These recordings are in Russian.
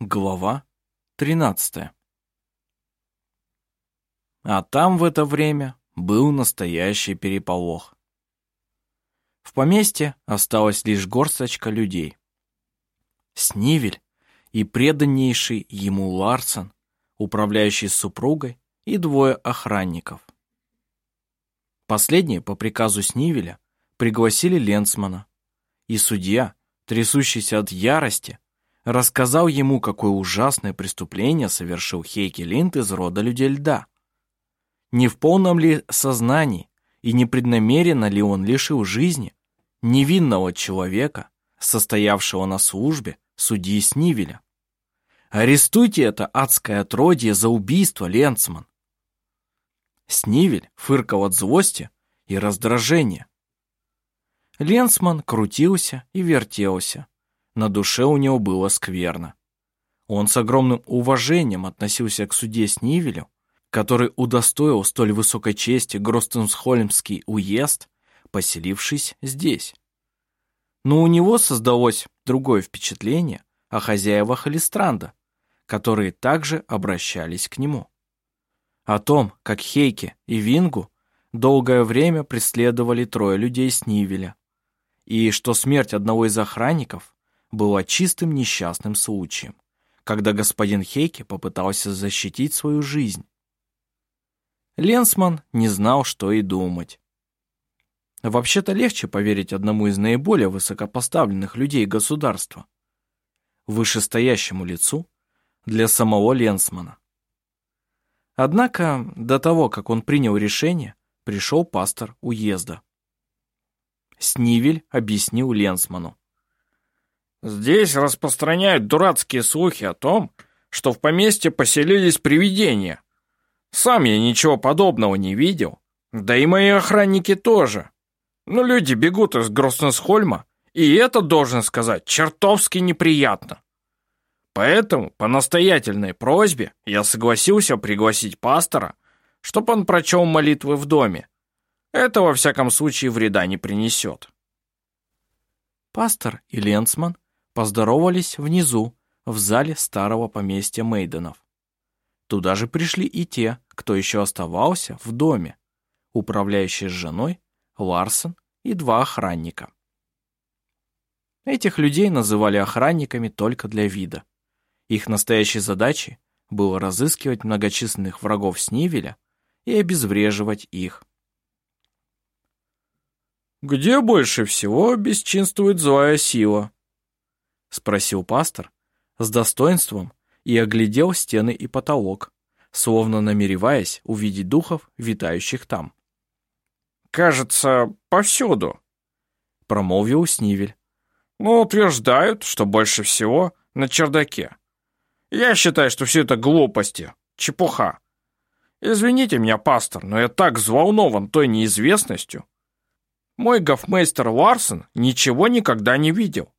Глава 13 А там в это время был настоящий переполох. В поместье осталась лишь горсточка людей. Снивель и преданнейший ему Ларсон, управляющий супругой, и двое охранников. Последние по приказу Снивеля пригласили Ленцмана, и судья, трясущийся от ярости, рассказал ему, какое ужасное преступление совершил Хейки Линд из рода людей льда. Не в полном ли сознании и непреднамеренно ли он лишил жизни невинного человека, состоявшего на службе судьи Снивеля. Арестуйте это адское отродье за убийство, Ленцман. Снивель фыркал от злости и раздражения. Ленцман крутился и вертелся, на душе у него было скверно. Он с огромным уважением относился к суде Снивелю, который удостоил столь высокой чести Гростенсхольмский уезд, поселившись здесь. Но у него создалось другое впечатление о хозяевах Элистранда, которые также обращались к нему. О том, как Хейке и Вингу долгое время преследовали трое людей Снивеля, и что смерть одного из охранников было чистым несчастным случаем, когда господин Хейке попытался защитить свою жизнь. Ленсман не знал, что и думать. Вообще-то легче поверить одному из наиболее высокопоставленных людей государства, вышестоящему лицу для самого Ленсмана. Однако до того, как он принял решение, пришел пастор уезда. Снивель объяснил Ленсману. Здесь распространяют дурацкие слухи о том, что в поместье поселились привидения. Сам я ничего подобного не видел. Да и мои охранники тоже. Но люди бегут из Гроснесхольма, и это, должен сказать, чертовски неприятно. Поэтому, по настоятельной просьбе, я согласился пригласить пастора, чтобы он прочел молитвы в доме. Это, во всяком случае, вреда не принесет. Пастор и Ленцман поздоровались внизу, в зале старого поместья Мейденов. Туда же пришли и те, кто еще оставался в доме, управляющий с женой, Ларсен и два охранника. Этих людей называли охранниками только для вида. Их настоящей задачей было разыскивать многочисленных врагов Снивеля и обезвреживать их. «Где больше всего бесчинствует злая сила?» Спросил пастор с достоинством и оглядел стены и потолок, словно намереваясь увидеть духов, витающих там. «Кажется, повсюду», — промолвил Снивель. «Но утверждают, что больше всего на чердаке. Я считаю, что все это глупости, чепуха. Извините меня, пастор, но я так взволнован той неизвестностью. Мой гофмейстер Ларсен ничего никогда не видел.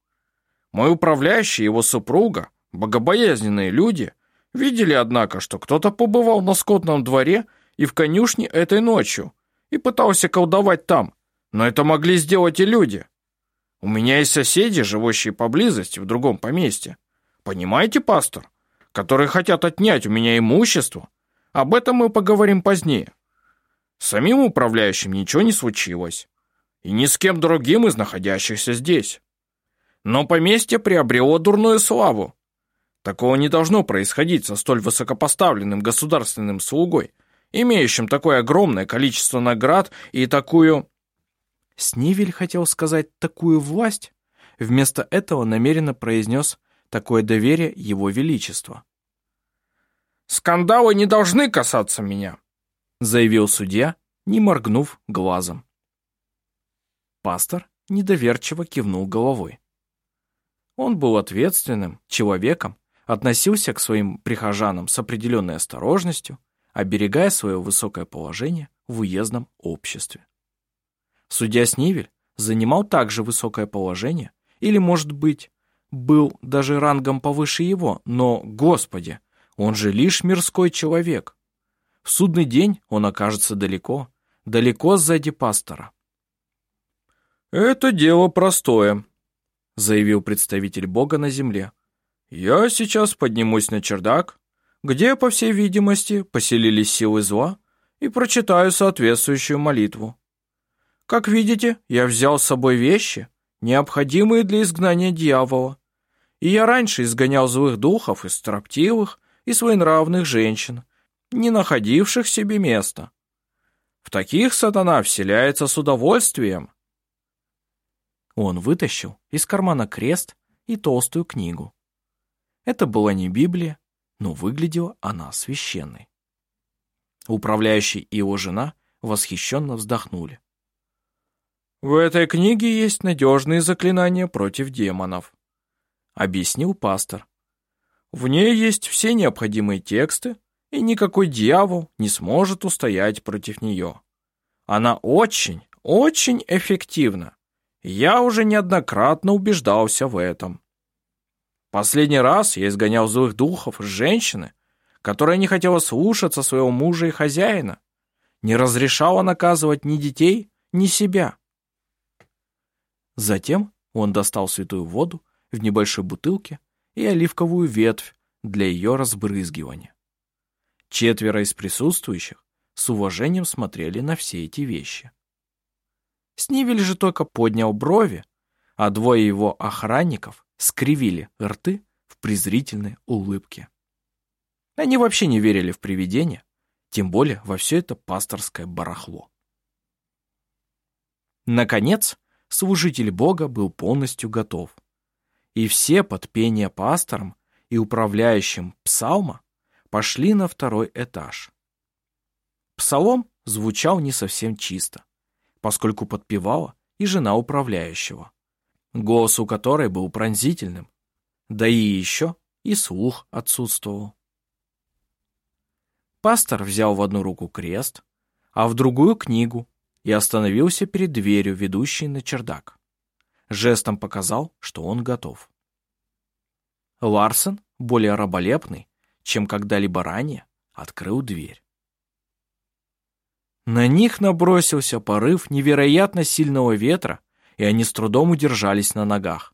Мой управляющий и его супруга, богобоязненные люди, видели, однако, что кто-то побывал на скотном дворе и в конюшне этой ночью и пытался колдовать там, но это могли сделать и люди. У меня есть соседи, живущие поблизости в другом поместье. Понимаете, пастор? Которые хотят отнять у меня имущество. Об этом мы поговорим позднее. Самим управляющим ничего не случилось. И ни с кем другим из находящихся здесь. Но поместье приобрело дурную славу. Такого не должно происходить со столь высокопоставленным государственным слугой, имеющим такое огромное количество наград и такую... Снивель хотел сказать «такую власть», вместо этого намеренно произнес «такое доверие его величества». «Скандалы не должны касаться меня», заявил судья, не моргнув глазом. Пастор недоверчиво кивнул головой. Он был ответственным человеком, относился к своим прихожанам с определенной осторожностью, оберегая свое высокое положение в уездном обществе. Судья Снивель занимал также высокое положение, или, может быть, был даже рангом повыше его, но, Господи, он же лишь мирской человек. В судный день он окажется далеко, далеко сзади пастора. «Это дело простое», заявил представитель Бога на земле. я сейчас поднимусь на чердак, где, по всей видимости, поселились силы зла, и прочитаю соответствующую молитву. Как видите, я взял с собой вещи, необходимые для изгнания дьявола, и я раньше изгонял злых духов из строптивых и своенравных женщин, не находивших себе места. В таких сатана вселяется с удовольствием. Он вытащил из кармана крест и толстую книгу. Это была не Библия, но выглядела она священной. Управляющий и его жена восхищенно вздохнули. «В этой книге есть надежные заклинания против демонов», — объяснил пастор. «В ней есть все необходимые тексты, и никакой дьявол не сможет устоять против нее. Она очень, очень эффективна. Я уже неоднократно убеждался в этом. Последний раз я изгонял злых духов с женщины, которая не хотела слушаться своего мужа и хозяина, не разрешала наказывать ни детей, ни себя. Затем он достал святую воду в небольшой бутылке и оливковую ветвь для ее разбрызгивания. Четверо из присутствующих с уважением смотрели на все эти вещи. Снивель же только поднял брови, а двое его охранников скривили рты в презрительной улыбке. Они вообще не верили в привидения, тем более во все это пасторское барахло. Наконец, служитель Бога был полностью готов. И все под пение пастором и управляющим псалма пошли на второй этаж. Псалом звучал не совсем чисто, поскольку подпевала и жена управляющего, голос у которой был пронзительным, да и еще и слух отсутствовал. Пастор взял в одну руку крест, а в другую книгу и остановился перед дверью, ведущей на чердак. Жестом показал, что он готов. Ларсен, более раболепный, чем когда-либо ранее, открыл дверь. На них набросился порыв невероятно сильного ветра, и они с трудом удержались на ногах.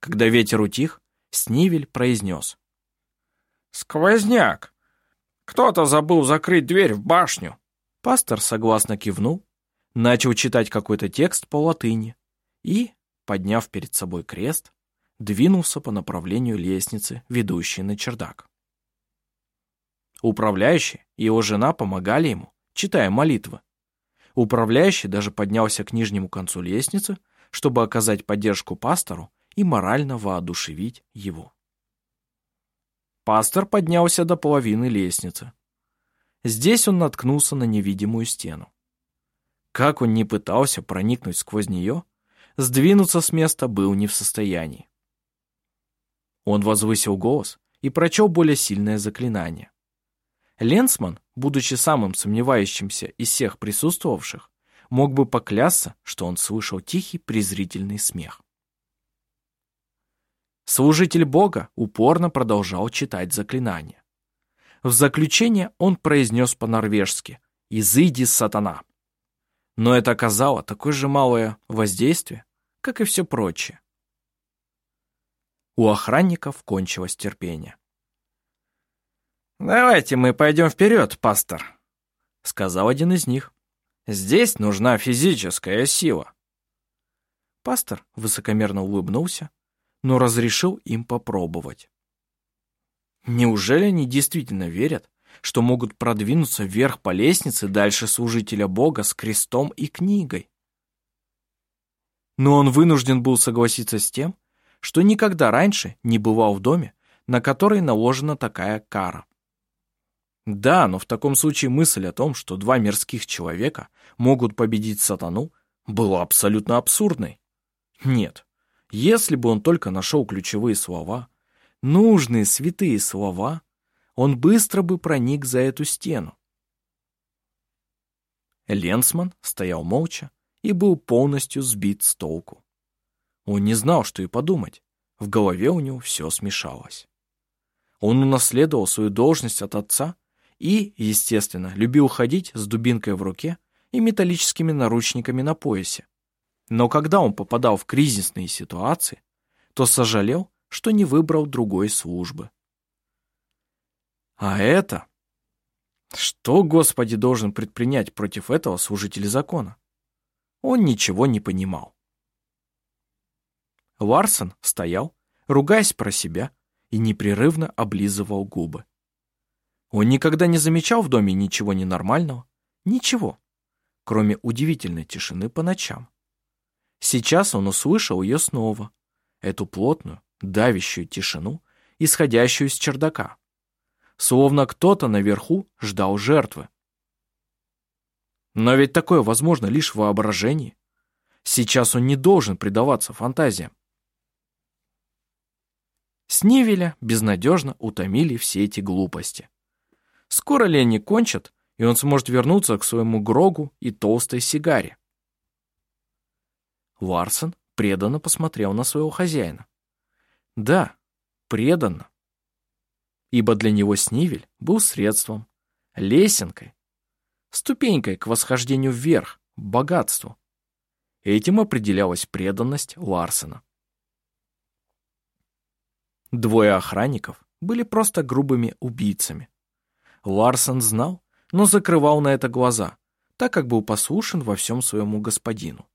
Когда ветер утих, Снивель произнес. «Сквозняк! Кто-то забыл закрыть дверь в башню!» Пастор согласно кивнул начал читать какой-то текст по латыни и, подняв перед собой крест, двинулся по направлению лестницы, ведущей на чердак. Управляющий и его жена помогали ему, читая молитвы. Управляющий даже поднялся к нижнему концу лестницы, чтобы оказать поддержку пастору и морально воодушевить его. Пастор поднялся до половины лестницы. Здесь он наткнулся на невидимую стену. Как он не пытался проникнуть сквозь нее, сдвинуться с места был не в состоянии. Он возвысил голос и прочел более сильное заклинание. Ленсман, будучи самым сомневающимся из всех присутствовавших, мог бы поклясться, что он слышал тихий презрительный смех. Служитель Бога упорно продолжал читать заклинание. В заключение он произнес по-норвежски «Изыди, сатана!» но это оказало такое же малое воздействие, как и все прочее. У охранников кончилось терпение. «Давайте мы пойдем вперед, пастор», — сказал один из них. «Здесь нужна физическая сила». Пастор высокомерно улыбнулся, но разрешил им попробовать. Неужели они действительно верят, что могут продвинуться вверх по лестнице дальше служителя Бога с крестом и книгой. Но он вынужден был согласиться с тем, что никогда раньше не бывал в доме, на который наложена такая кара. Да, но в таком случае мысль о том, что два мирских человека могут победить сатану, была абсолютно абсурдной. Нет, если бы он только нашел ключевые слова, нужные святые слова, он быстро бы проник за эту стену. Ленсман стоял молча и был полностью сбит с толку. Он не знал, что и подумать. В голове у него все смешалось. Он унаследовал свою должность от отца и, естественно, любил ходить с дубинкой в руке и металлическими наручниками на поясе. Но когда он попадал в кризисные ситуации, то сожалел, что не выбрал другой службы. А это... Что, Господи, должен предпринять против этого служитель закона? Он ничего не понимал. Ларсон стоял, ругаясь про себя, и непрерывно облизывал губы. Он никогда не замечал в доме ничего ненормального, ничего, кроме удивительной тишины по ночам. Сейчас он услышал ее снова, эту плотную, давящую тишину, исходящую из чердака. Словно кто-то наверху ждал жертвы. Но ведь такое возможно лишь в воображении. Сейчас он не должен предаваться фантазиям. Снивеля безнадежно утомили все эти глупости. Скоро ли они кончат, и он сможет вернуться к своему Грогу и толстой сигаре? Ларсон преданно посмотрел на своего хозяина. Да, преданно. Ибо для него Снивель был средством, лесенкой, ступенькой к восхождению вверх, богатству. Этим определялась преданность Ларсена. Двое охранников были просто грубыми убийцами. Ларсон знал, но закрывал на это глаза, так как был послушен во всем своему господину.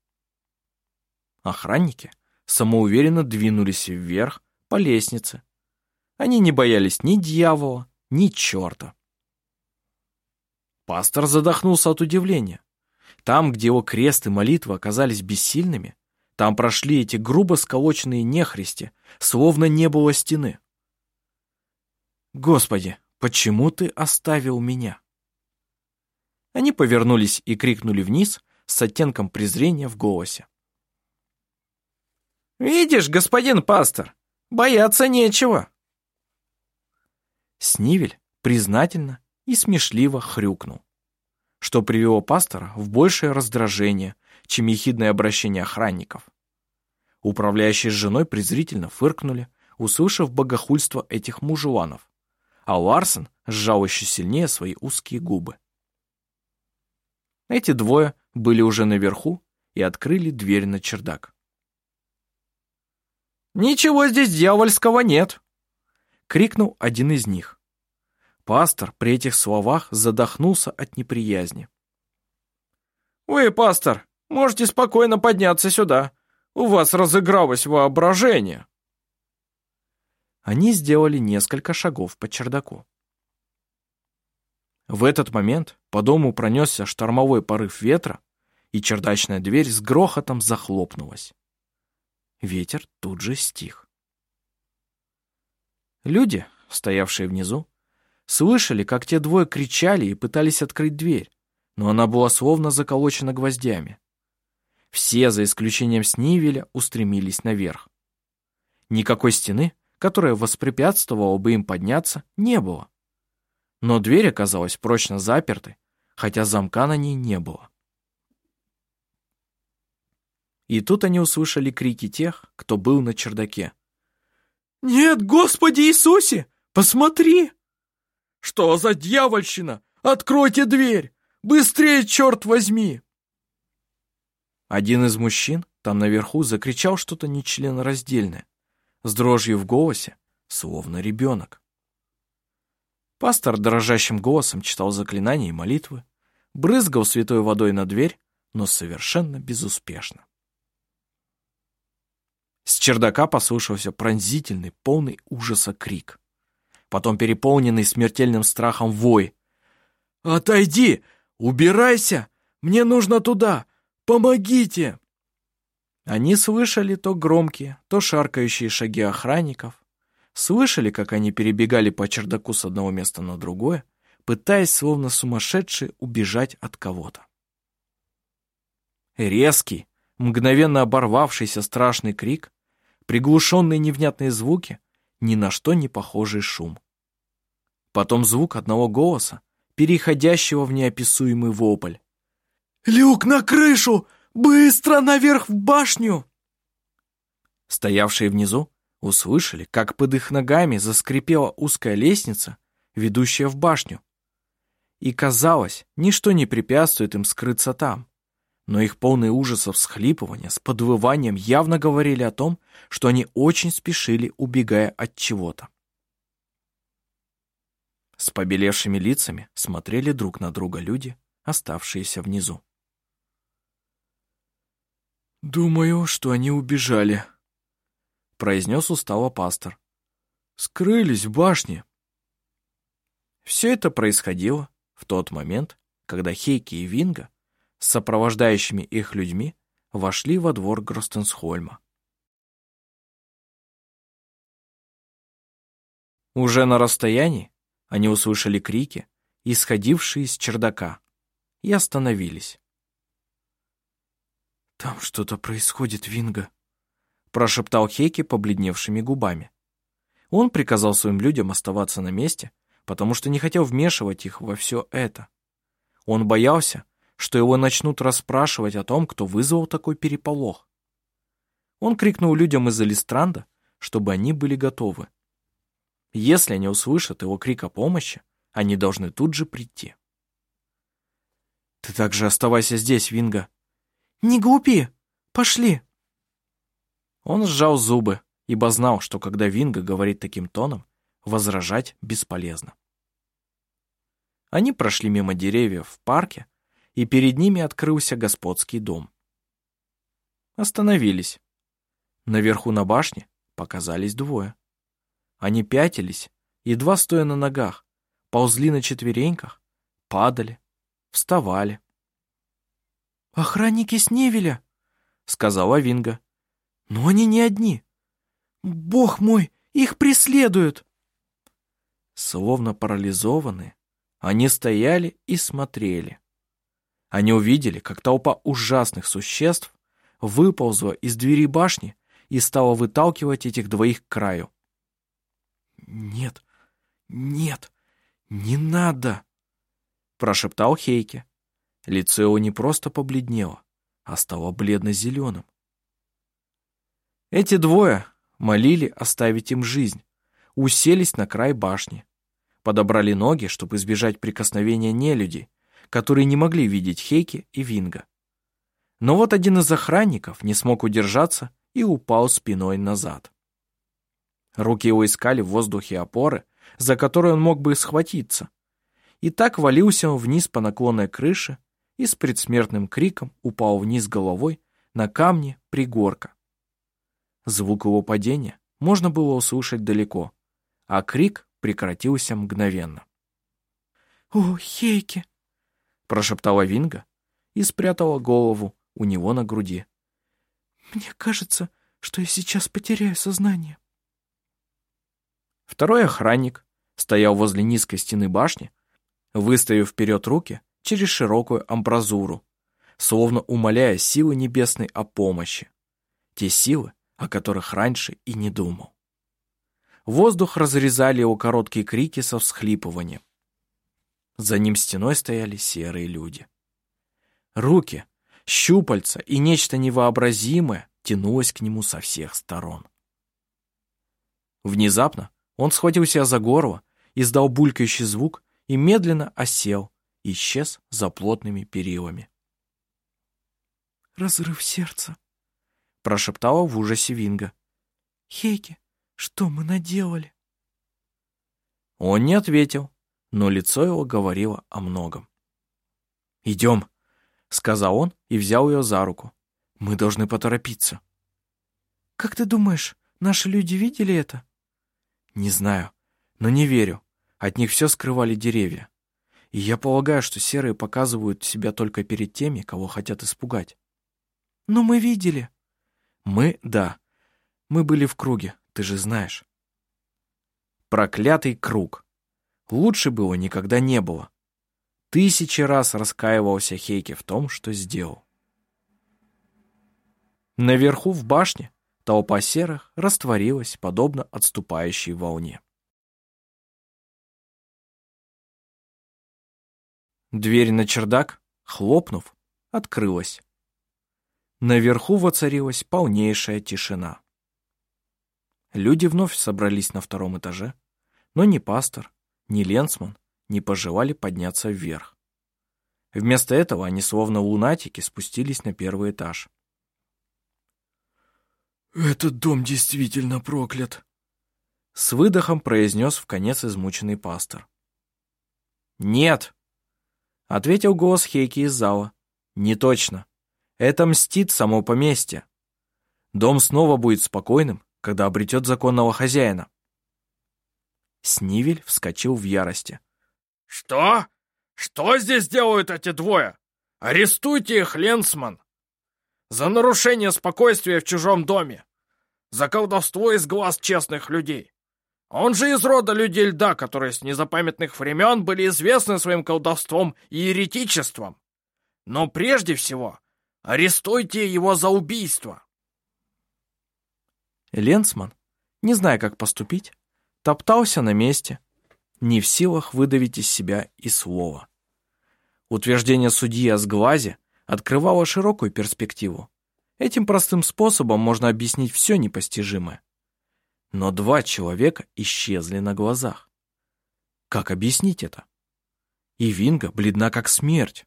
Охранники самоуверенно двинулись вверх по лестнице. Они не боялись ни дьявола, ни черта. Пастор задохнулся от удивления. Там, где его крест и молитва оказались бессильными, там прошли эти грубо сколоченные нехристи, словно не было стены. «Господи, почему ты оставил меня?» Они повернулись и крикнули вниз с оттенком презрения в голосе. «Видишь, господин пастор, бояться нечего!» Снивель признательно и смешливо хрюкнул, что привело пастора в большее раздражение, чем ехидное обращение охранников. Управляющие с женой презрительно фыркнули, услышав богохульство этих мужеланов, а Ларсен сжал еще сильнее свои узкие губы. Эти двое были уже наверху и открыли дверь на чердак. «Ничего здесь дьявольского нет!» — крикнул один из них. Пастор при этих словах задохнулся от неприязни. «Вы, пастор, можете спокойно подняться сюда. У вас разыгралось воображение». Они сделали несколько шагов по чердаку. В этот момент по дому пронесся штормовой порыв ветра, и чердачная дверь с грохотом захлопнулась. Ветер тут же стих. Люди, стоявшие внизу, слышали, как те двое кричали и пытались открыть дверь, но она была словно заколочена гвоздями. Все, за исключением Снивеля, устремились наверх. Никакой стены, которая воспрепятствовала бы им подняться, не было. Но дверь оказалась прочно запертой, хотя замка на ней не было. И тут они услышали крики тех, кто был на чердаке. «Нет, Господи Иисусе! Посмотри!» «Что за дьявольщина? Откройте дверь! Быстрее, черт возьми!» Один из мужчин там наверху закричал что-то нечленораздельное, с дрожью в голосе, словно ребенок. Пастор дрожащим голосом читал заклинания и молитвы, брызгал святой водой на дверь, но совершенно безуспешно. С чердака послышался пронзительный, полный ужаса крик. Потом переполненный смертельным страхом вой. «Отойди! Убирайся! Мне нужно туда! Помогите!» Они слышали то громкие, то шаркающие шаги охранников, слышали, как они перебегали по чердаку с одного места на другое, пытаясь, словно сумасшедшие, убежать от кого-то. Резкий, мгновенно оборвавшийся страшный крик, приглушенные невнятные звуки, ни на что не похожий шум. Потом звук одного голоса, переходящего в неописуемый вопль. «Люк на крышу! Быстро наверх в башню!» Стоявшие внизу услышали, как под их ногами заскрипела узкая лестница, ведущая в башню. И казалось, ничто не препятствует им скрыться там. но их полные ужасов всхлипывания с подвыванием явно говорили о том, что они очень спешили, убегая от чего-то. С побелевшими лицами смотрели друг на друга люди, оставшиеся внизу. «Думаю, что они убежали», — произнес устало пастор. «Скрылись в башне». Все это происходило в тот момент, когда Хейки и Винга с сопровождающими их людьми вошли во двор Гростенсхольма. Уже на расстоянии они услышали крики, исходившие из чердака, и остановились. «Там что-то происходит, Винга», — прошептал Хейки побледневшими губами. Он приказал своим людям оставаться на месте, потому что не хотел вмешивать их во все это. Он боялся, что его начнут расспрашивать о том, кто вызвал такой переполох. Он крикнул людям из Элистранда, чтобы они были готовы. Если они услышат его крик о помощи, они должны тут же прийти. «Ты также оставайся здесь, Винга». «Не глупи! Пошли!» Он сжал зубы, ибо знал, что когда Винга говорит таким тоном, возражать бесполезно. Они прошли мимо деревьев в парке, и перед ними открылся господский дом. Остановились. Наверху на башне показались двое. Они пятились, едва стоя на ногах, ползли на четвереньках, падали, вставали. «Охранники Сневеля!» — сказала Винга. «Но они не одни. Бог мой, их преследуют!» Словно парализованные, они стояли и смотрели. Они увидели, как толпа ужасных существ выползла из двери башни и стала выталкивать этих двоих к краю. «Нет, нет, не надо!» прошептал Хейке. Лицо его не просто побледнело, а стало бледно-зеленым. Эти двое молили оставить им жизнь, уселись на край башни, подобрали ноги, чтобы избежать прикосновения нелюдей, которые не могли видеть Хейки и Винга. Но вот один из охранников не смог удержаться и упал спиной назад. Руки его искали в воздухе опоры, за которые он мог бы схватиться. И так валился он вниз по наклонной крыше и с предсмертным криком упал вниз головой на камни пригорка. Звук его падения можно было услышать далеко, а крик прекратился мгновенно. «О, Хейки!» прошептала Винга и спрятала голову у него на груди. «Мне кажется, что я сейчас потеряю сознание». Второй охранник стоял возле низкой стены башни, выставив вперед руки через широкую амбразуру, словно умоляя силы небесной о помощи. Те силы, о которых раньше и не думал. Воздух разрезали его короткие крики со всхлипыванием. За ним стеной стояли серые люди. Руки, щупальца и нечто невообразимое тянулось к нему со всех сторон. Внезапно он схватил себя за горло, издал булькающий звук и медленно осел, исчез за плотными перилами. «Разрыв сердца», — прошептала в ужасе Винга. «Хейки, что мы наделали?» Он не ответил, но лицо его говорило о многом. «Идем», — сказал он и взял ее за руку. «Мы должны поторопиться». «Как ты думаешь, наши люди видели это?» «Не знаю, но не верю. От них все скрывали деревья. И я полагаю, что серые показывают себя только перед теми, кого хотят испугать». «Но мы видели». «Мы — да. Мы были в круге, ты же знаешь». Проклятый круг. Лучше бы его никогда не было. Тысячи раз раскаивался Хейке в том, что сделал. Наверху в башне толпа серых растворилась, подобно отступающей волне. Дверь на чердак, хлопнув, открылась. Наверху воцарилась полнейшая тишина. Люди вновь собрались на втором этаже, но ни пастор, ни Ленсман не пожелали подняться вверх. Вместо этого они словно лунатики спустились на первый этаж. «Этот дом действительно проклят», — с выдохом произнес в конец измученный пастор. «Нет», — ответил голос Хейки из зала. «Не точно. Это мстит само поместье. Дом снова будет спокойным, когда обретет законного хозяина». Снивель вскочил в ярости. «Что? Что здесь делают эти двое? Арестуйте их, Ленсман! За нарушение спокойствия в чужом доме! За колдовство из глаз честных людей! Он же из рода людей льда, которые с незапамятных времен были известны своим колдовством и еретичеством. Но прежде всего, арестуйте его за убийство!» Ленсман, не зная, как поступить, топтался на месте, не в силах выдавить из себя и слова. Утверждение судьи о сглазе открывало широкую перспективу. Этим простым способом можно объяснить все непостижимое. Но два человека исчезли на глазах. Как объяснить это? И Винга бледна как смерть.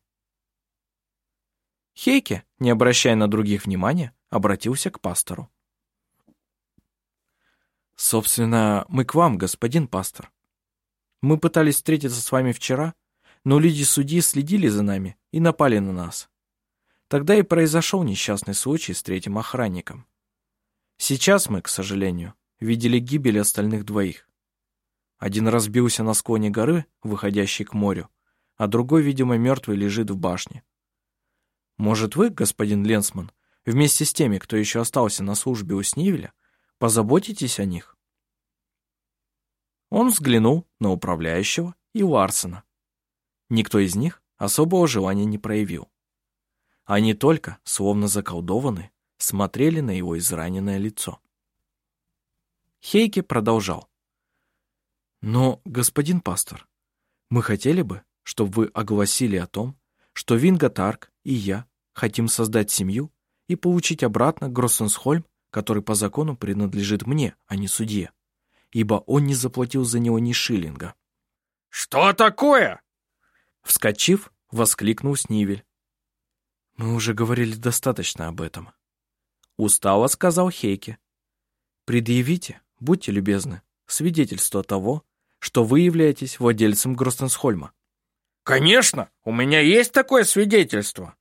Хейке, не обращая на других внимания, обратился к пастору. «Собственно, мы к вам, господин пастор. Мы пытались встретиться с вами вчера, но люди судьи следили за нами и напали на нас. Тогда и произошел несчастный случай с третьим охранником. Сейчас мы, к сожалению, видели гибель остальных двоих. Один разбился на склоне горы, выходящей к морю, а другой, видимо, мертвый лежит в башне. Может, вы, господин Ленсман, вместе с теми, кто еще остался на службе у Снивеля, позаботитесь о них? Он взглянул на управляющего и Ларсена. Никто из них особого желания не проявил. Они только, словно заколдованы, смотрели на его израненное лицо. Хейке продолжал. «Но, господин пастор, мы хотели бы, чтобы вы огласили о том, что Винга Тарк и я хотим создать семью и получить обратно Гроссенсхольм, который по закону принадлежит мне, а не судье ибо он не заплатил за него ни шиллинга. «Что такое?» Вскочив, воскликнул Снивель. «Мы уже говорили достаточно об этом», — устало сказал Хейке. «Предъявите, будьте любезны, свидетельство того, что вы являетесь владельцем Гростенсхольма». «Конечно, у меня есть такое свидетельство,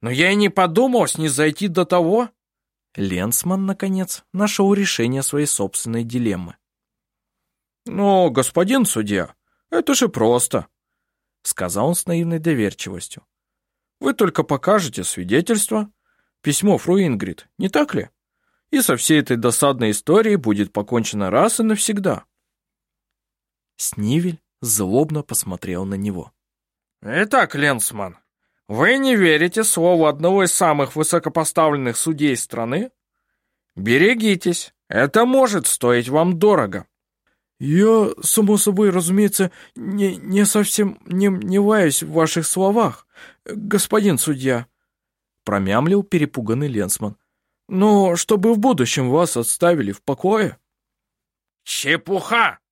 но я и не подумал снизойти до того...» Ленсман, наконец, нашел решение своей собственной дилеммы. «Но, господин судья, это же просто», — сказал он с наивной доверчивостью. «Вы только покажете свидетельство, письмо фру Ингрид, не так ли? И со всей этой досадной историей будет покончено раз и навсегда». Снивель злобно посмотрел на него. «Итак, Ленсман, вы не верите слову одного из самых высокопоставленных судей страны? Берегитесь, это может стоить вам дорого». «Я, само собой, разумеется, не, не совсем не мневаюсь в ваших словах, господин судья», промямлил перепуганный Ленсман. «Но чтобы в будущем вас отставили в покое». «Чепуха!»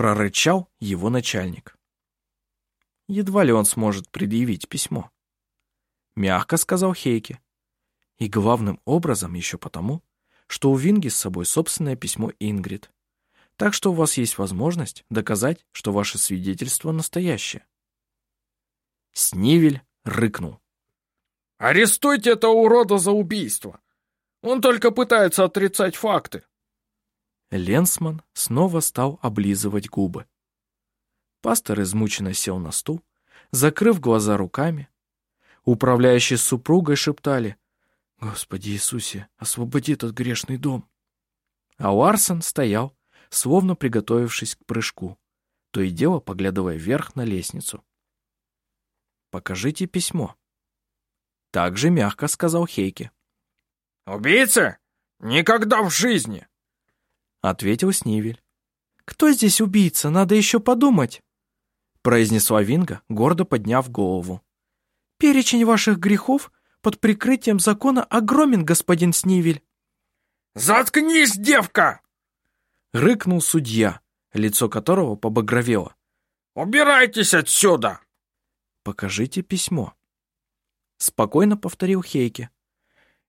прорычал его начальник. Едва ли он сможет предъявить письмо. Мягко сказал Хейке. И главным образом еще потому, что у Винги с собой собственное письмо Ингрид. Так что у вас есть возможность доказать, что ваше свидетельство настоящее. Снивель рыкнул. «Арестуйте этого урода за убийство! Он только пытается отрицать факты!» Ленсман снова стал облизывать губы. Пастор измученно сел на стул, закрыв глаза руками. Управляющие с супругой шептали «Господи Иисусе, освободи этот грешный дом!» А Ларсон стоял, словно приготовившись к прыжку, то и дело поглядывая вверх на лестницу. «Покажите письмо», — так же мягко сказал Хейке. «Убийца? Никогда в жизни!» — ответил Снивель. «Кто здесь убийца? Надо еще подумать!» произнесла Винга, гордо подняв голову. «Перечень ваших грехов под прикрытием закона огромен, господин Снивель!» «Заткнись, девка!» Рыкнул судья, лицо которого побагровело. «Убирайтесь отсюда!» покажите письмо. Спокойно повторил Хейке.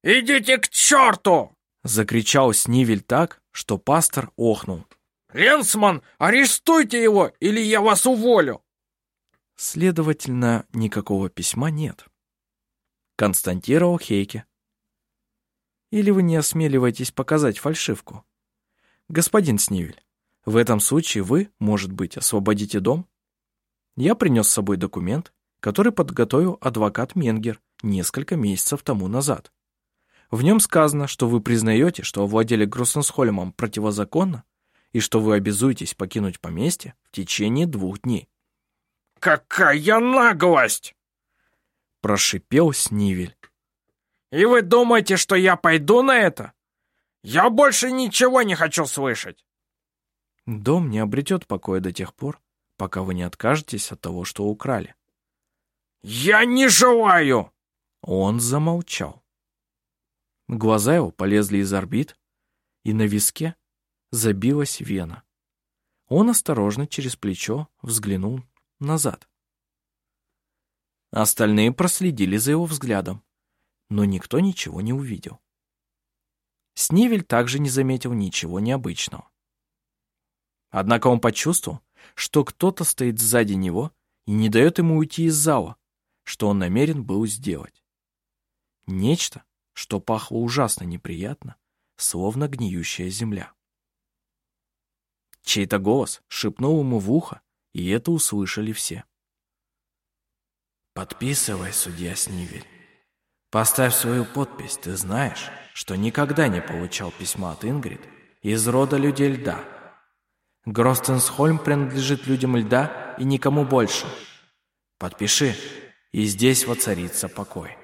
«Идите к черту!» Закричал Снивель так, что пастор охнул. «Ленсман, арестуйте его, или я вас уволю!» Следовательно, никакого письма нет. Константировал Хейке. Или вы не осмеливаетесь показать фальшивку? Господин Снивель, в этом случае вы, может быть, освободите дом? Я принес с собой документ, который подготовил адвокат Менгер несколько месяцев тому назад. В нем сказано, что вы признаете, что овладели Гроссенсхольмом противозаконно и что вы обязуетесь покинуть поместье в течение двух дней. «Какая наглость!» Прошипел Снивель. «И вы думаете, что я пойду на это? Я больше ничего не хочу слышать!» Дом не обретет покоя до тех пор, пока вы не откажетесь от того, что украли. «Я не желаю!» Он замолчал. Глаза его полезли из орбит, и на виске забилась вена. Он осторожно через плечо взглянул назад. Остальные проследили за его взглядом, но никто ничего не увидел. Снивель также не заметил ничего необычного. Однако он почувствовал, что кто-то стоит сзади него и не дает ему уйти из зала, что он намерен был сделать. Нечто, что пахло ужасно неприятно, словно гниющая земля. Чей-то голос шепнул ему в ухо, и это услышали все. «Подписывай, судья Снивель. Поставь свою подпись, ты знаешь, что никогда не получал письма от Ингрид из рода людей льда. Гростенсхольм принадлежит людям льда и никому больше. Подпиши, и здесь воцарится покой».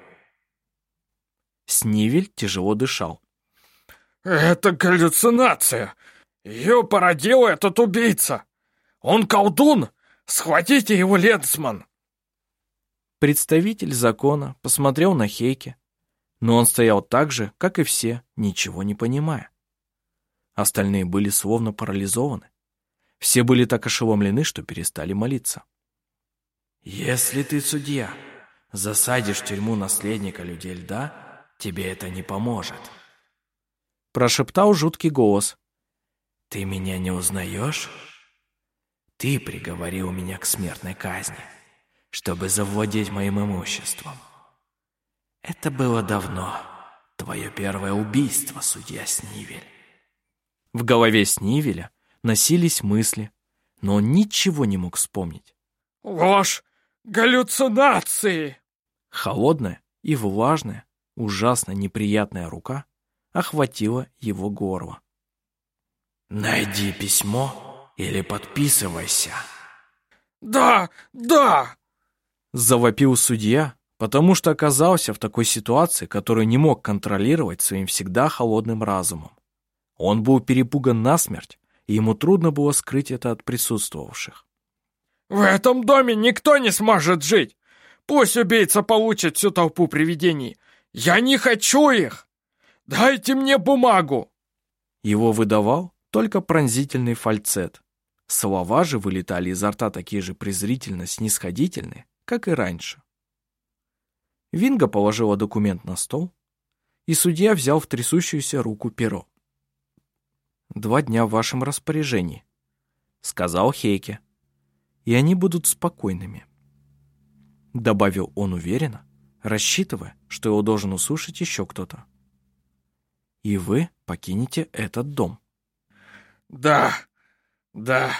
Снивель тяжело дышал. «Это галлюцинация! Ее породил этот убийца! Он колдун! Схватите его, Ленсман!» Представитель закона посмотрел на Хейке, но он стоял так же, как и все, ничего не понимая. Остальные были словно парализованы. Все были так ошеломлены, что перестали молиться. «Если ты судья, засадишь в тюрьму наследника людей льда, тебе это не поможет», прошептал жуткий голос. «Ты меня не узнаешь? Ты приговорил меня к смертной казни, чтобы завладеть моим имуществом. Это было давно, твое первое убийство, судья Снивель». В голове Снивеля носились мысли, но он ничего не мог вспомнить. «Ложь! Галлюцинации!» Холодная и влажная, ужасно неприятная рука охватила его горло. «Найди письмо или подписывайся». «Да, да!» Завопил судья, потому что оказался в такой ситуации, которую не мог контролировать своим всегда холодным разумом. Он был перепуган насмерть, и ему трудно было скрыть это от присутствовавших. «В этом доме никто не сможет жить! Пусть убийца получит всю толпу привидений! Я не хочу их! Дайте мне бумагу!» Его выдавал только пронзительный фальцет. Слова же вылетали изо рта такие же презрительно-снисходительные, как и раньше. Винга положила документ на стол, и судья взял в трясущуюся руку перо. «Два дня в вашем распоряжении», — сказал Хейке, «и они будут спокойными», — добавил он уверенно, рассчитывая, что его должен услышать еще кто-то. «И вы покинете этот дом». «Да, да,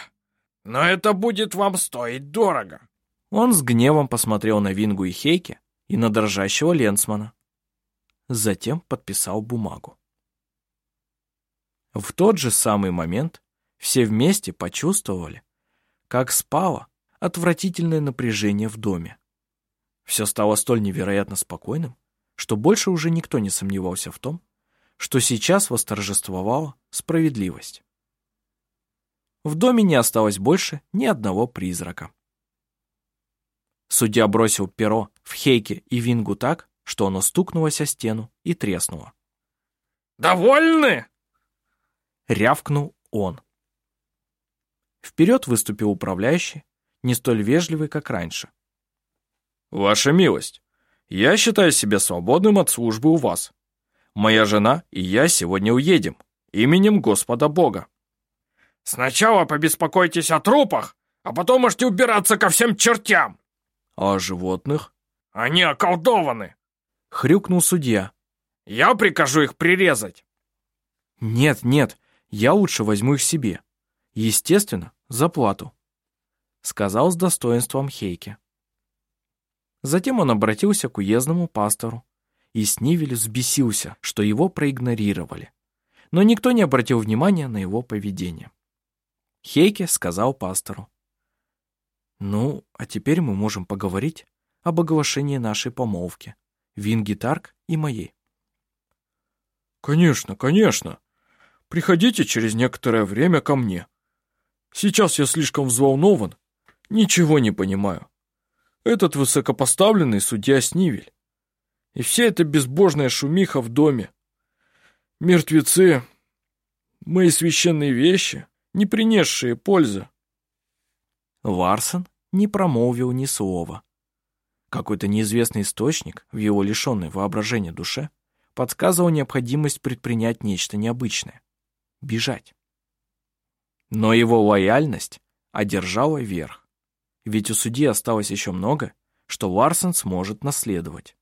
но это будет вам стоить дорого». Он с гневом посмотрел на Вингу и Хейке и на дрожащего Ленсмана. Затем подписал бумагу. В тот же самый момент все вместе почувствовали, как спало отвратительное напряжение в доме. Все стало столь невероятно спокойным, что больше уже никто не сомневался в том, что сейчас восторжествовала справедливость. В доме не осталось больше ни одного призрака. Судья бросил перо в Хейке и Вингу так, что оно стукнулось о стену и треснуло. «Довольны?» — рявкнул он. Вперед выступил управляющий, не столь вежливый, как раньше. Ваша милость, я считаю себя свободным от службы у вас. Моя жена и я сегодня уедем, именем Господа Бога. Сначала побеспокойтесь о трупах, а потом можете убираться ко всем чертям. А о животных? Они околдованы. Хрюкнул судья. Я прикажу их прирезать. Нет, нет, я лучше возьму их себе. Естественно, за плату. Сказал с достоинством Хейке. Затем он обратился к уездному пастору, и Снивель взбесился, что его проигнорировали. Но никто не обратил внимания на его поведение. Хейке сказал пастору. «Ну, а теперь мы можем поговорить об оглашении нашей помолвки, Вингитарк и моей». «Конечно, конечно. Приходите через некоторое время ко мне. Сейчас я слишком взволнован, ничего не понимаю этот высокопоставленный судья Снивель. И вся эта безбожная шумиха в доме. Мертвецы, мои священные вещи, не принесшие пользы. Варсон не промолвил ни слова. Какой-то неизвестный источник в его лишенной воображения душе подсказывал необходимость предпринять нечто необычное — бежать. Но его лояльность одержала верх ведь у судьи осталось еще много, что Ларсен сможет наследовать.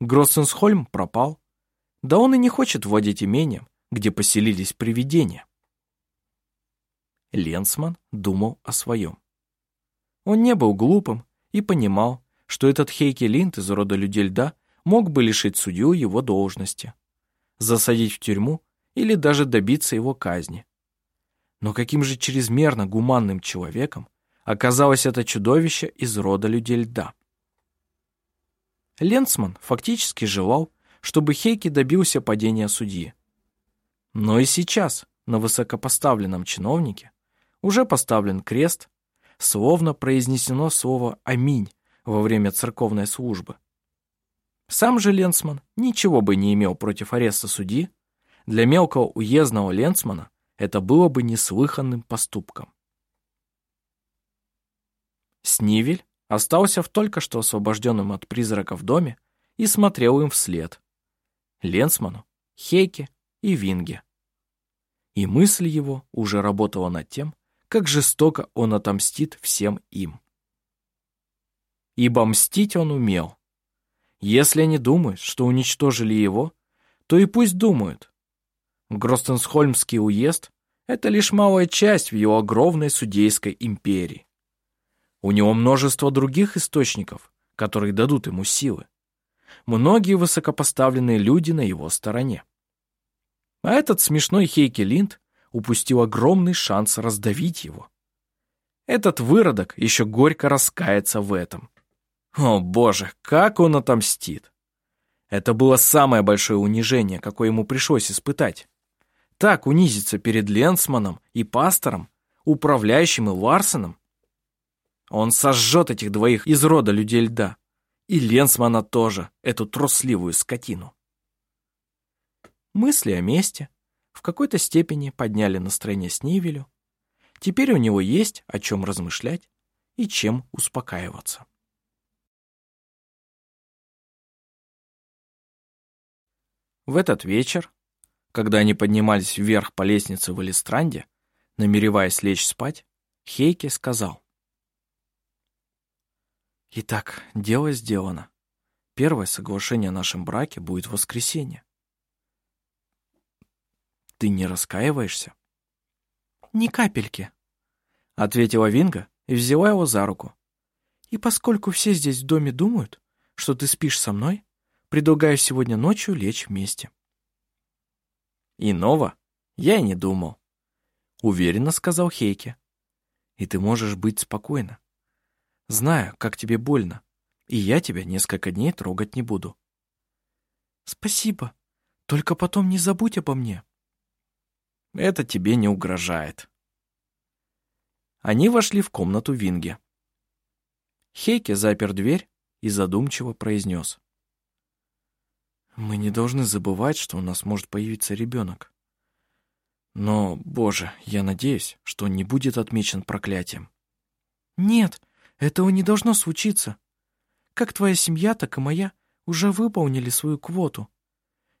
Гроссенсхольм пропал, да он и не хочет владеть имением, где поселились привидения. Ленсман думал о своем. Он не был глупым и понимал, что этот Хейки Линд из рода людей льда мог бы лишить судью его должности, засадить в тюрьму или даже добиться его казни. Но каким же чрезмерно гуманным человеком Оказалось, это чудовище из рода людей льда. Ленцман фактически желал, чтобы Хейки добился падения судьи. Но и сейчас на высокопоставленном чиновнике уже поставлен крест, словно произнесено слово «Аминь» во время церковной службы. Сам же Ленцман ничего бы не имел против ареста судьи, для мелкого уездного Ленцмана это было бы неслыханным поступком. Снивель остался в только что освобожденном от призраков доме и смотрел им вслед. Ленсману, Хейке и Винге. И мысль его уже работала над тем, как жестоко он отомстит всем им. Ибо мстить он умел. Если они думают, что уничтожили его, то и пусть думают. Гростенсхольмский уезд — это лишь малая часть в его огромной судейской империи. У него множество других источников, которые дадут ему силы. Многие высокопоставленные люди на его стороне. А этот смешной Хейки Линд упустил огромный шанс раздавить его. Этот выродок еще горько раскается в этом. О боже, как он отомстит! Это было самое большое унижение, какое ему пришлось испытать. Так унизиться перед Ленсманом и пастором, управляющим и Ларсеном, он сожжет этих двоих из рода людей льда. И Ленсмана тоже, эту трусливую скотину. Мысли о месте в какой-то степени подняли настроение Снивелю. Теперь у него есть о чем размышлять и чем успокаиваться. В этот вечер, когда они поднимались вверх по лестнице в Элистранде, намереваясь лечь спать, Хейке сказал. Итак, дело сделано. Первое соглашение о нашем браке будет в воскресенье. Ты не раскаиваешься? Ни капельки, ответила Винга и взяла его за руку. И поскольку все здесь в доме думают, что ты спишь со мной, предлагаю сегодня ночью лечь вместе. Иного я и не думал, уверенно сказал Хейке. И ты можешь быть спокойна. Знаю, как тебе больно, и я тебя несколько дней трогать не буду. Спасибо. Только потом не забудь обо мне. Это тебе не угрожает. Они вошли в комнату Винге. Хейке запер дверь и задумчиво произнес. Мы не должны забывать, что у нас может появиться ребенок. Но, боже, я надеюсь, что он не будет отмечен проклятием. Нет, этого не должно случиться. Как твоя семья, так и моя уже выполнили свою квоту.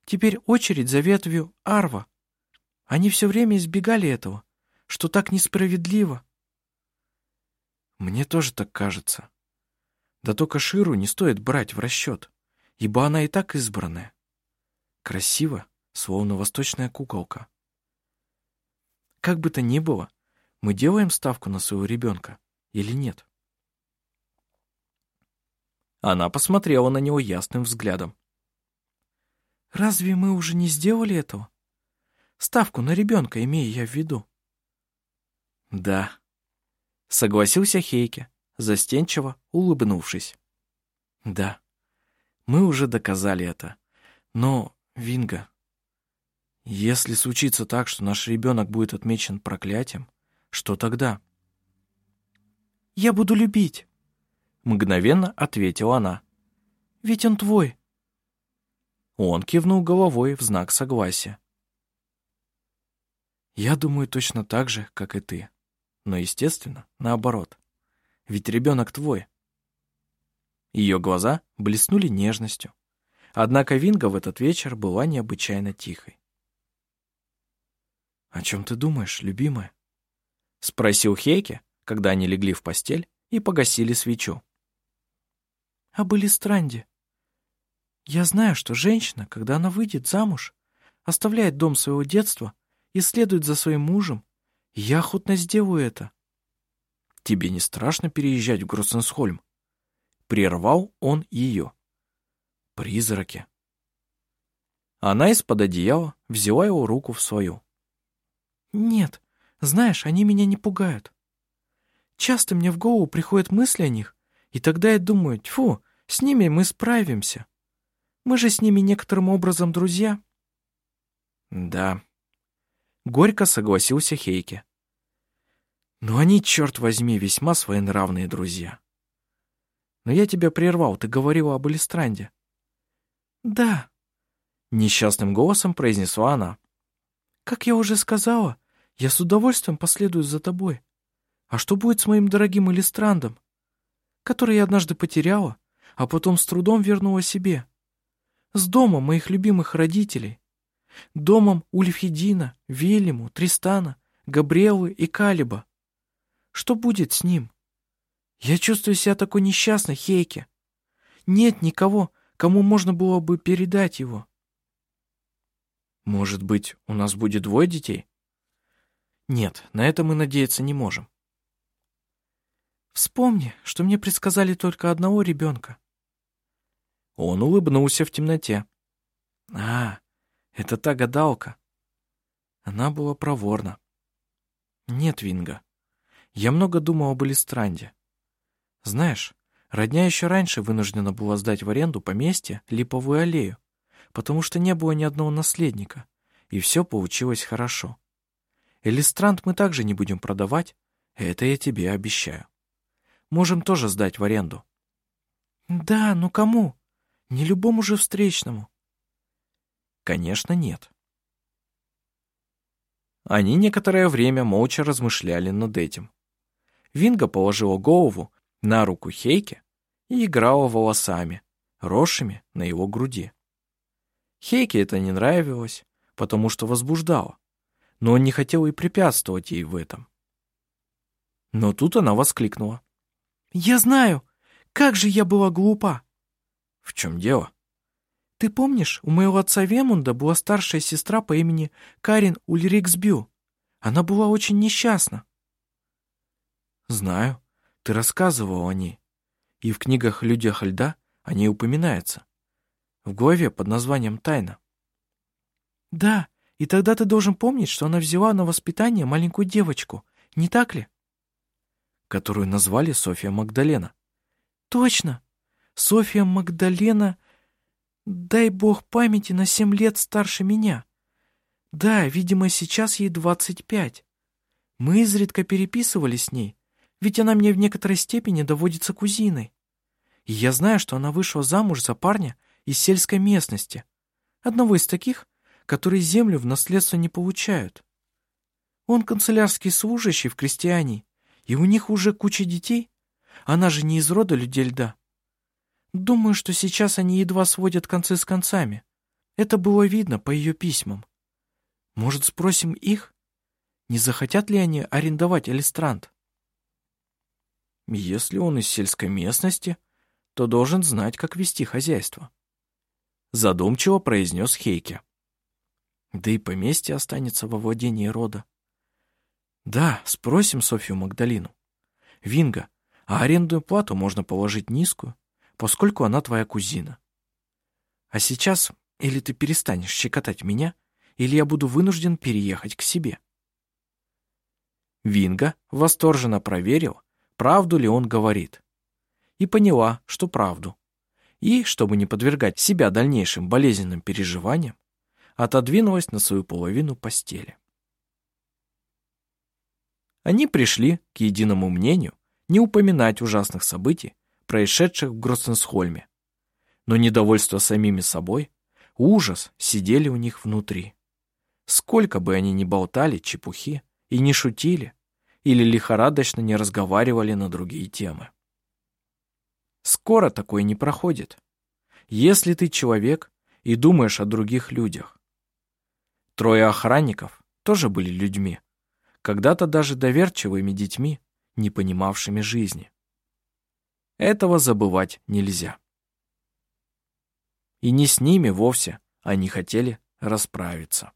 Теперь очередь за ветвью Арва. Они все время избегали этого, что так несправедливо. Мне тоже так кажется. Да только Ширу не стоит брать в расчет, ибо она и так избранная. Красиво, словно восточная куколка. Как бы то ни было, мы делаем ставку на своего ребенка или нет? Она посмотрела на него ясным взглядом. «Разве мы уже не сделали этого? Ставку на ребенка имею я в виду». «Да», — согласился Хейке, застенчиво улыбнувшись. «Да, мы уже доказали это. Но, Винга, если случится так, что наш ребенок будет отмечен проклятием, что тогда?» «Я буду любить», Мгновенно ответила она. «Ведь он твой». Он кивнул головой в знак согласия. «Я думаю точно так же, как и ты. Но, естественно, наоборот. Ведь ребенок твой». Ее глаза блеснули нежностью. Однако Винга в этот вечер была необычайно тихой. «О чем ты думаешь, любимая?» — спросил Хейке, когда они легли в постель и погасили свечу об Элистранде. Я знаю, что женщина, когда она выйдет замуж, оставляет дом своего детства и следует за своим мужем, и я охотно сделаю это. Тебе не страшно переезжать в Гроссенсхольм? Прервал он ее. Призраки. Она из-под одеяла взяла его руку в свою. Нет, знаешь, они меня не пугают. Часто мне в голову приходят мысли о них, и тогда я думаю, тьфу, с ними мы справимся. Мы же с ними некоторым образом друзья. Да. Горько согласился Хейке. Но они, черт возьми, весьма своенравные друзья. Но я тебя прервал, ты говорила об Элистранде. Да. Несчастным голосом произнесла она. Как я уже сказала, я с удовольствием последую за тобой. А что будет с моим дорогим Элистрандом? Который я однажды потеряла, а потом с трудом вернула себе. С домом моих любимых родителей. Домом Ульфхедина, Велиму, Тристана, Габриэлы и Калиба. Что будет с ним? Я чувствую себя такой несчастной, Хейке. Нет никого, кому можно было бы передать его. Может быть, у нас будет двое детей? Нет, на это мы надеяться не можем. Вспомни, что мне предсказали только одного ребенка. Он улыбнулся в темноте. А, это та гадалка. Она была проворна. Нет, Винга, я много думал об Элистранде. Знаешь, родня еще раньше вынуждена была сдать в аренду поместье Липовую аллею, потому что не было ни одного наследника, и все получилось хорошо. Элистранд мы также не будем продавать, это я тебе обещаю можем тоже сдать в аренду». «Да, но кому? Не любому же встречному». «Конечно, нет». Они некоторое время молча размышляли над этим. Винга положила голову на руку Хейке и играла волосами, росшими на его груди. Хейке это не нравилось, потому что возбуждало, но он не хотел и препятствовать ей в этом. Но тут она воскликнула. «Я знаю! Как же я была глупа!» «В чем дело?» «Ты помнишь, у моего отца Вемунда была старшая сестра по имени Карин Ульриксбю. Она была очень несчастна». «Знаю. Ты рассказывал о ней. И в книгах «Людях льда» о ней упоминается. В главе под названием «Тайна». «Да, и тогда ты должен помнить, что она взяла на воспитание маленькую девочку, не так ли?» Которую назвали Софья Магдалена. Точно! Софья Магдалена, дай бог памяти, на семь лет старше меня. Да, видимо, сейчас ей двадцать пять. Мы изредка переписывались с ней, ведь она мне в некоторой степени доводится кузиной. И я знаю, что она вышла замуж за парня из сельской местности, одного из таких, которые землю в наследство не получают. Он канцелярский служащий в крестьяне и у них уже куча детей. Она же не из рода людей льда. Думаю, что сейчас они едва сводят концы с концами. Это было видно по ее письмам. Может, спросим их? Не захотят ли они арендовать Элистрант? Если он из сельской местности, то должен знать, как вести хозяйство. Задумчиво произнес Хейке. Да и поместье останется во владении рода. Да, спросим Софью Магдалину. Винга, а арендную плату можно положить низкую, поскольку она твоя кузина. А сейчас или ты перестанешь щекотать меня, или я буду вынужден переехать к себе. Винга восторженно проверил, правду ли он говорит. И поняла, что правду. И, чтобы не подвергать себя дальнейшим болезненным переживаниям, отодвинулась на свою половину постели. Они пришли к единому мнению не упоминать ужасных событий, происшедших в Гроссенсхольме. Но недовольство самими собой, ужас сидели у них внутри. Сколько бы они ни болтали чепухи и не шутили, или лихорадочно не разговаривали на другие темы. Скоро такое не проходит. Если ты человек и думаешь о других людях. Трое охранников тоже были людьми, когда-то даже доверчивыми детьми, не понимавшими жизни. Этого забывать нельзя. И не с ними вовсе они хотели расправиться.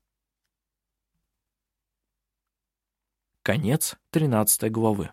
Конец 13 главы.